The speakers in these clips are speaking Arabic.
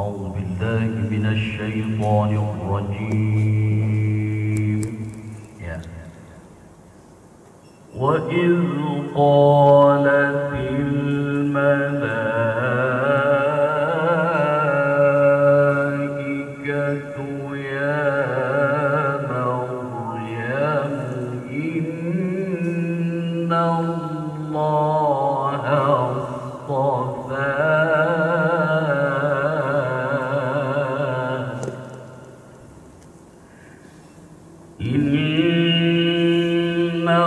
أعوذ بالله من الشيطان الرجيم. وإذ قالت الملائكة يا مريم إن الله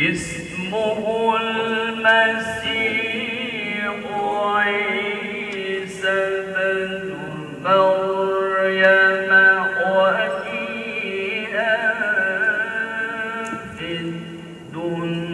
اسمه المسيح عيسى بن مريم وجيها في الدنيا.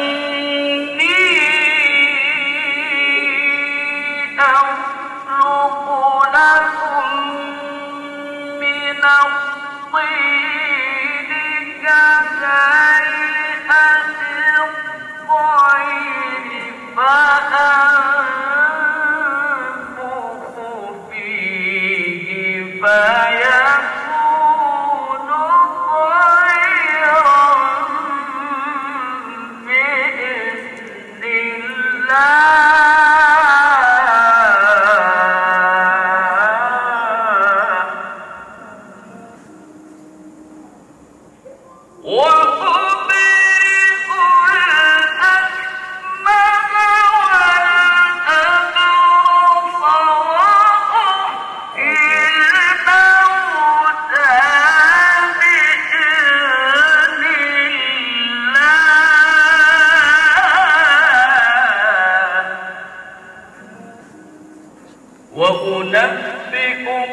بآياته وأنبئكم